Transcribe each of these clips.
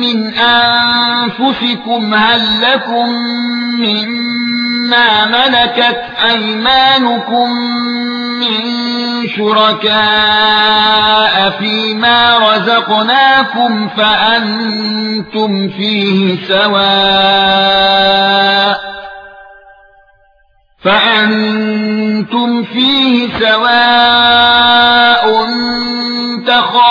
من أنفسكم هل لكم مما ملكت أيمانكم من شركاء فيما رزقناكم فأنتم فيه سواء فأنتم فيه سواء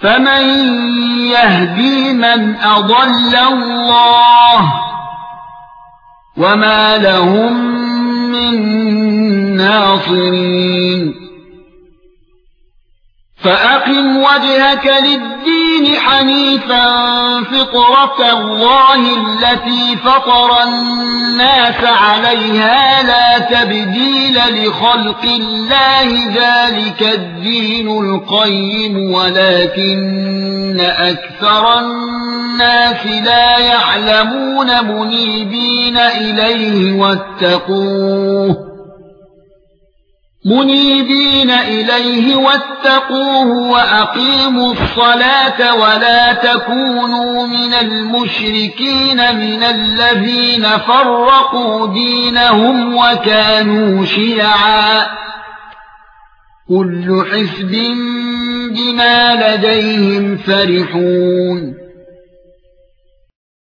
فمن يهدي من أضل الله وما لهم من ناصرين فأقم وجهك للدين حنيفا فطرة الله التي فطر الناس عليها لا تبديل لخلق الله ذلك الدين القيم ولكن أكثر الناس لا يعلمون منيبين إليه واتقوه. منيبين إليه واتقوه وأقيموا الصلاة ولا تكونوا من المشركين من الذين فرقوا دينهم وكانوا شيعا. كل حزب بما لديهم فرحون.